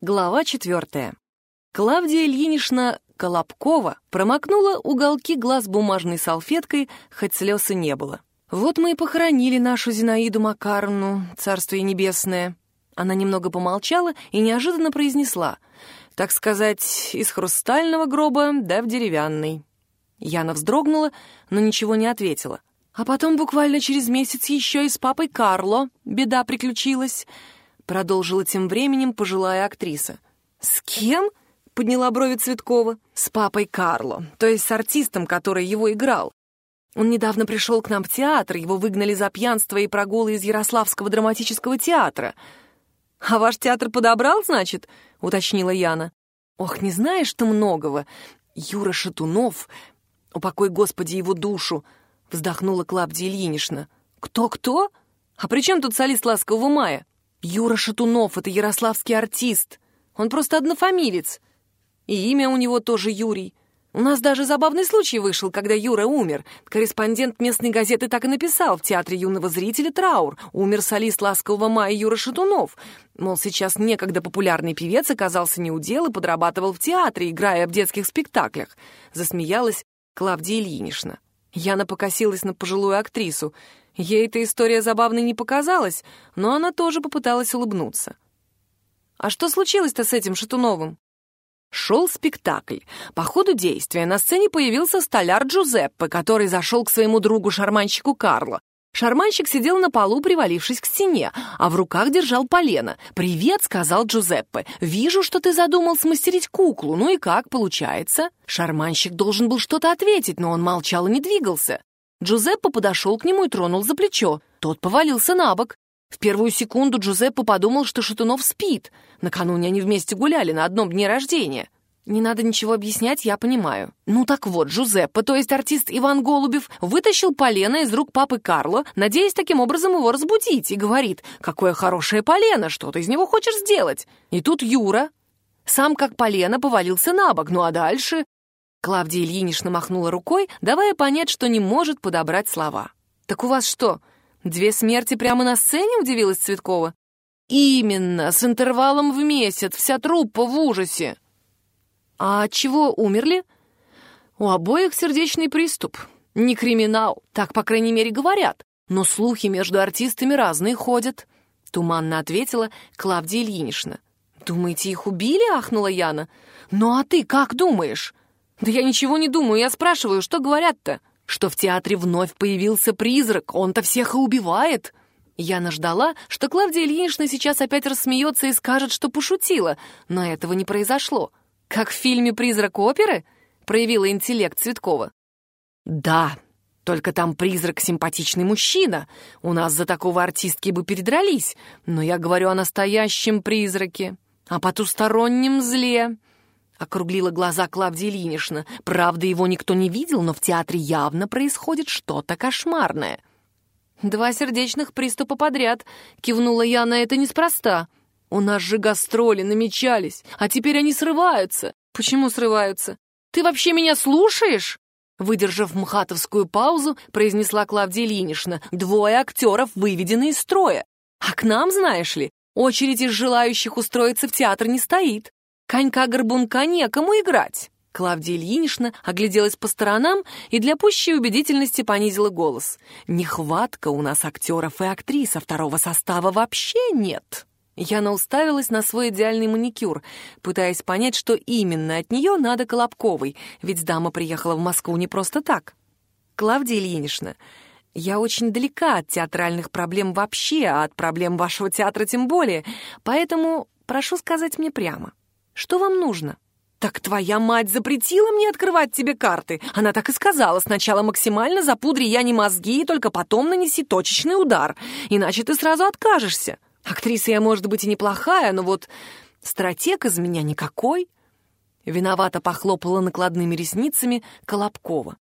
Глава четвертая. Клавдия Ильинична Колобкова промокнула уголки глаз бумажной салфеткой, хоть слез и не было. «Вот мы и похоронили нашу Зинаиду Макаровну, царствие небесное». Она немного помолчала и неожиданно произнесла, так сказать, из хрустального гроба, да в деревянный. Яна вздрогнула, но ничего не ответила. А потом буквально через месяц еще и с папой Карло беда приключилась, продолжила тем временем пожилая актриса. «С кем?» — подняла брови Цветкова. «С папой Карло, то есть с артистом, который его играл. Он недавно пришел к нам в театр, его выгнали за пьянство и прогулы из Ярославского драматического театра. «А ваш театр подобрал, значит?» — уточнила Яна. «Ох, не знаешь ты многого. Юра Шатунов, упокой, Господи, его душу!» — вздохнула Клавдия Ильинична. «Кто-кто? А при чем тут солист «Ласкового мая»?» «Юра Шатунов — это ярославский артист. Он просто однофамилец. И имя у него тоже Юрий. У нас даже забавный случай вышел, когда Юра умер. Корреспондент местной газеты так и написал в Театре юного зрителя «Траур». Умер солист «Ласкового мая» Юра Шатунов. Мол, сейчас некогда популярный певец оказался неудел и подрабатывал в театре, играя в детских спектаклях. Засмеялась Клавдия Ильинична. Яна покосилась на пожилую актрису. Ей эта история забавной не показалась, но она тоже попыталась улыбнуться. «А что случилось-то с этим Шатуновым?» Шел спектакль. По ходу действия на сцене появился столяр Джузеппе, который зашел к своему другу-шарманщику Карло. Шарманщик сидел на полу, привалившись к стене, а в руках держал полено. «Привет», — сказал Джузеппе. «Вижу, что ты задумал смастерить куклу. Ну и как получается?» Шарманщик должен был что-то ответить, но он молчал и не двигался. Джузеппе подошел к нему и тронул за плечо. Тот повалился на бок. В первую секунду Джузеппе подумал, что Шатунов спит. Накануне они вместе гуляли на одном дне рождения. Не надо ничего объяснять, я понимаю. Ну так вот, Джузеппе, то есть артист Иван Голубев, вытащил полено из рук папы Карло, надеясь таким образом его разбудить, и говорит, какое хорошее полено, что ты из него хочешь сделать? И тут Юра, сам как полено, повалился на бок, ну а дальше... Клавдия Ильинична махнула рукой, давая понять, что не может подобрать слова. «Так у вас что, «Две смерти прямо на сцене?» — удивилась Цветкова. «Именно, с интервалом в месяц, вся труппа в ужасе». «А от чего умерли?» «У обоих сердечный приступ. Не криминал, так, по крайней мере, говорят. Но слухи между артистами разные ходят», — туманно ответила Клавдия Ильинична. «Думаете, их убили?» — ахнула Яна. «Ну а ты как думаешь?» «Да я ничего не думаю, я спрашиваю, что говорят-то?» что в театре вновь появился призрак, он-то всех и убивает. Яна ждала, что Клавдия Ильинична сейчас опять рассмеется и скажет, что пошутила, но этого не произошло. Как в фильме «Призрак оперы» проявила интеллект Цветкова. «Да, только там призрак симпатичный мужчина. У нас за такого артистки бы передрались. Но я говорю о настоящем призраке, о потустороннем зле. Округлила глаза Клавдия Ильинична. Правда, его никто не видел, но в театре явно происходит что-то кошмарное. «Два сердечных приступа подряд», — кивнула я на это неспроста. «У нас же гастроли намечались, а теперь они срываются». «Почему срываются? Ты вообще меня слушаешь?» Выдержав мхатовскую паузу, произнесла Клавдия Ильинична. «Двое актеров выведены из строя. А к нам, знаешь ли, очередь из желающих устроиться в театр не стоит. Конька-горбунка некому играть. Клавдия Ильинична огляделась по сторонам и для пущей убедительности понизила голос. «Нехватка у нас актеров и актрис, а второго состава вообще нет». Яна уставилась на свой идеальный маникюр, пытаясь понять, что именно от нее надо Колобковой, ведь дама приехала в Москву не просто так. «Клавдия Ильинична, я очень далека от театральных проблем вообще, а от проблем вашего театра тем более, поэтому прошу сказать мне прямо. Что вам нужно?» «Так твоя мать запретила мне открывать тебе карты. Она так и сказала. Сначала максимально запудри я не мозги, и только потом нанеси точечный удар. Иначе ты сразу откажешься. Актриса я, может быть, и неплохая, но вот стратег из меня никакой». Виновато похлопала накладными ресницами Колобкова.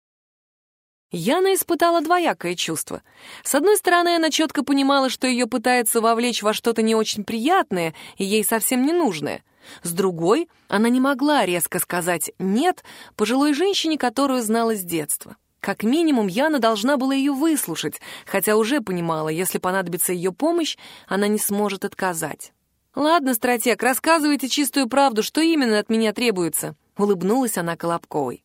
Яна испытала двоякое чувство. С одной стороны, она четко понимала, что ее пытаются вовлечь во что-то не очень приятное и ей совсем не нужное — С другой, она не могла резко сказать «нет» пожилой женщине, которую знала с детства. Как минимум, Яна должна была ее выслушать, хотя уже понимала, если понадобится ее помощь, она не сможет отказать. «Ладно, стратег, рассказывайте чистую правду, что именно от меня требуется», — улыбнулась она Колобковой.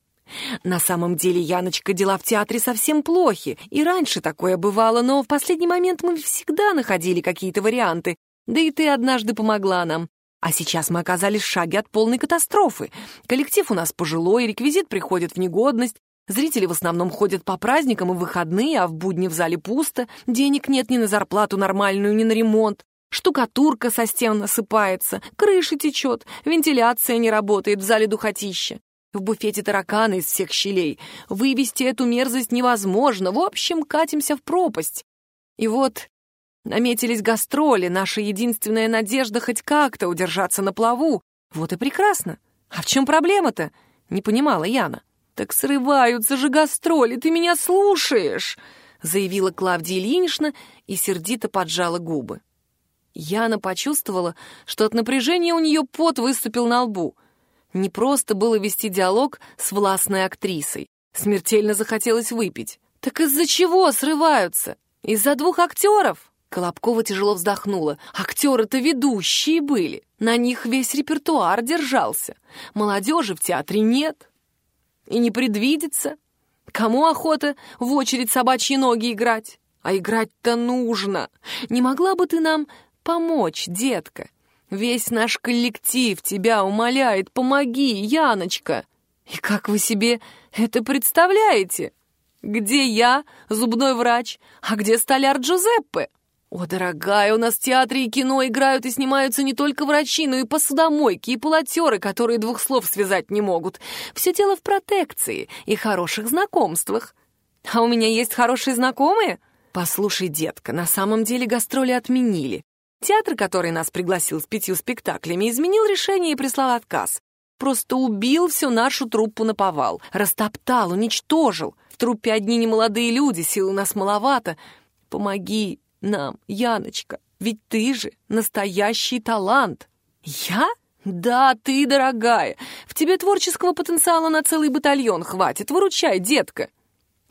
«На самом деле, Яночка, дела в театре совсем плохи, и раньше такое бывало, но в последний момент мы всегда находили какие-то варианты, да и ты однажды помогла нам. А сейчас мы оказались в шаге от полной катастрофы. Коллектив у нас пожилой, реквизит приходит в негодность, Зрители в основном ходят по праздникам и выходные, а в будни в зале пусто, денег нет ни на зарплату нормальную, ни на ремонт. Штукатурка со стен насыпается, крыша течет, вентиляция не работает в зале духотища. В буфете тараканы из всех щелей. Вывести эту мерзость невозможно. В общем, катимся в пропасть. И вот наметились гастроли, наша единственная надежда хоть как-то удержаться на плаву. Вот и прекрасно. А в чем проблема-то? Не понимала Яна. «Так срываются же гастроли, ты меня слушаешь!» заявила Клавдия Ильинична и сердито поджала губы. Яна почувствовала, что от напряжения у нее пот выступил на лбу. Не просто было вести диалог с властной актрисой. Смертельно захотелось выпить. «Так из-за чего срываются? Из-за двух актеров?» Колобкова тяжело вздохнула. «Актеры-то ведущие были. На них весь репертуар держался. Молодежи в театре нет и не предвидится. Кому охота в очередь собачьи ноги играть? А играть-то нужно. Не могла бы ты нам помочь, детка? Весь наш коллектив тебя умоляет, помоги, Яночка. И как вы себе это представляете? Где я, зубной врач, а где столяр Джузеппе? «О, дорогая, у нас в театре и кино играют и снимаются не только врачи, но и посудомойки, и полотеры, которые двух слов связать не могут. Все дело в протекции и хороших знакомствах. А у меня есть хорошие знакомые? Послушай, детка, на самом деле гастроли отменили. Театр, который нас пригласил с пятью спектаклями, изменил решение и прислал отказ. Просто убил всю нашу труппу на повал, растоптал, уничтожил. В труппе одни немолодые люди, сил у нас маловато. Помоги, нам, Яночка, ведь ты же настоящий талант. Я? Да, ты, дорогая. В тебе творческого потенциала на целый батальон хватит. Выручай, детка.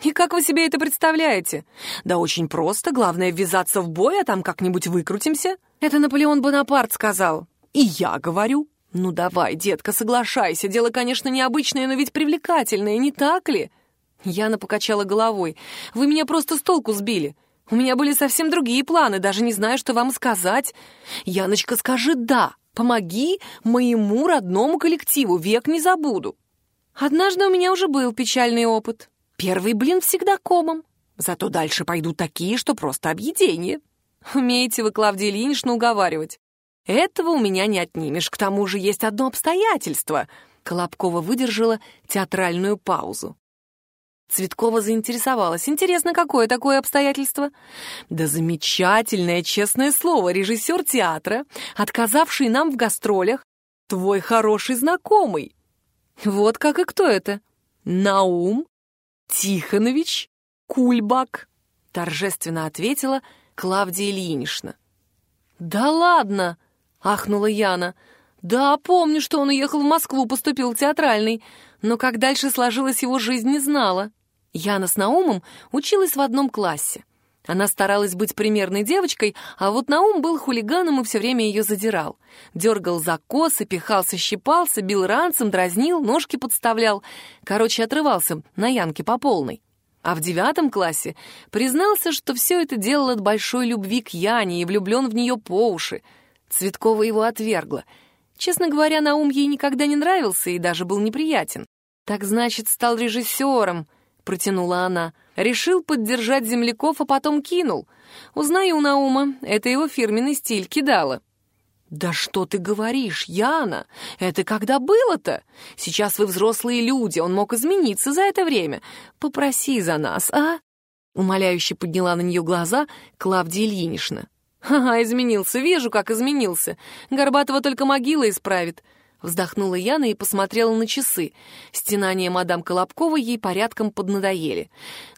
И как вы себе это представляете? Да очень просто, главное ввязаться в бой, а там как-нибудь выкрутимся. Это Наполеон Бонапарт сказал. И я говорю. Ну давай, детка, соглашайся. Дело, конечно, необычное, но ведь привлекательное, не так ли? Яна покачала головой. Вы меня просто с толку сбили. У меня были совсем другие планы, даже не знаю, что вам сказать. Яночка, скажи «да». Помоги моему родному коллективу, век не забуду. Однажды у меня уже был печальный опыт. Первый блин всегда комом. Зато дальше пойдут такие, что просто объедение. Умеете вы, Клавдия Ильинична, уговаривать. Этого у меня не отнимешь. К тому же есть одно обстоятельство. Колобкова выдержала театральную паузу. Цветкова заинтересовалась. Интересно, какое такое обстоятельство? Да замечательное, честное слово, режиссер театра, отказавший нам в гастролях, твой хороший знакомый. Вот как и кто это? Наум Тихонович Кульбак, торжественно ответила Клавдия Ильинична. Да ладно, ахнула Яна. Да, помню, что он уехал в Москву, поступил в театральный, но как дальше сложилась его жизнь, не знала. Яна с Наумом училась в одном классе. Она старалась быть примерной девочкой, а вот Наум был хулиганом и все время ее задирал. Дергал за косы, пихался, щипался, бил ранцем, дразнил, ножки подставлял. Короче, отрывался на Янке по полной. А в девятом классе признался, что все это делал от большой любви к Яне и влюблен в нее по уши. Цветкова его отвергла. Честно говоря, Наум ей никогда не нравился и даже был неприятен. Так значит, стал режиссером, протянула она. «Решил поддержать земляков, а потом кинул. Узнаю Наума, это его фирменный стиль кидала». «Да что ты говоришь, Яна? Это когда было-то? Сейчас вы взрослые люди, он мог измениться за это время. Попроси за нас, а?» Умоляюще подняла на нее глаза Клавдия Ильинична. «Ага, изменился, вижу, как изменился. Горбатого только могила исправит. Вздохнула Яна и посмотрела на часы. Стенания мадам Колобковой ей порядком поднадоели.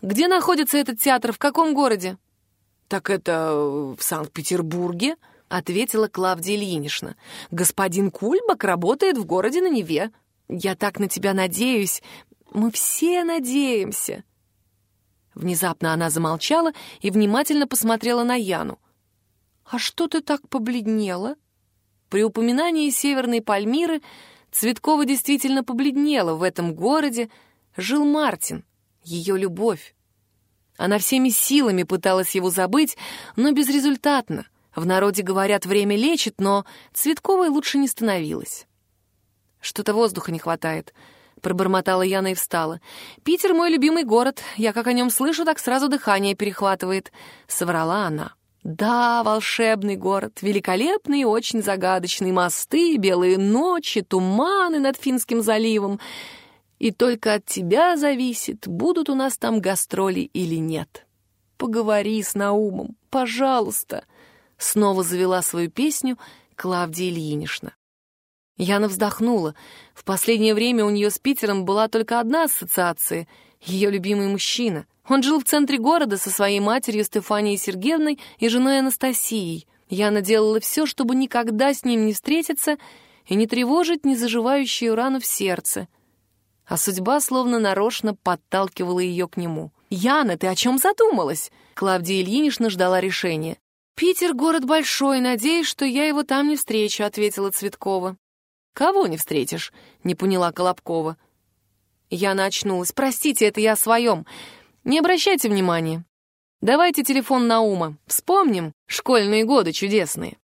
«Где находится этот театр? В каком городе?» «Так это в Санкт-Петербурге», —— ответила Клавдия Ильинична. «Господин Кульбак работает в городе на Неве. Я так на тебя надеюсь. Мы все надеемся». Внезапно она замолчала и внимательно посмотрела на Яну. «А что ты так побледнела?» При упоминании Северной Пальмиры Цветкова действительно побледнела. В этом городе жил Мартин, ее любовь. Она всеми силами пыталась его забыть, но безрезультатно. В народе говорят, время лечит, но Цветковой лучше не становилось. «Что-то воздуха не хватает», — пробормотала Яна и встала. «Питер — мой любимый город. Я как о нем слышу, так сразу дыхание перехватывает», — соврала она. «Да, волшебный город, великолепный и очень загадочный, мосты, белые ночи, туманы над Финским заливом. И только от тебя зависит, будут у нас там гастроли или нет. Поговори с Наумом, пожалуйста!» Снова завела свою песню Клавдия Ильинична. Яна вздохнула. В последнее время у нее с Питером была только одна ассоциация — ее любимый мужчина. Он жил в центре города со своей матерью Стефанией Сергеевной и женой Анастасией. Яна делала все, чтобы никогда с ним не встретиться и не тревожить незаживающую рану в сердце — а судьба словно нарочно подталкивала ее к нему. «Яна, ты о чем задумалась?» Клавдия Ильинична ждала решения. «Питер — город большой, надеюсь, что я его там не встречу», — ответила Цветкова. «Кого не встретишь?» — не поняла Колобкова. Яна очнулась. «Простите, это я о своем. Не обращайте внимания. Давайте телефон Наума. Вспомним школьные годы чудесные».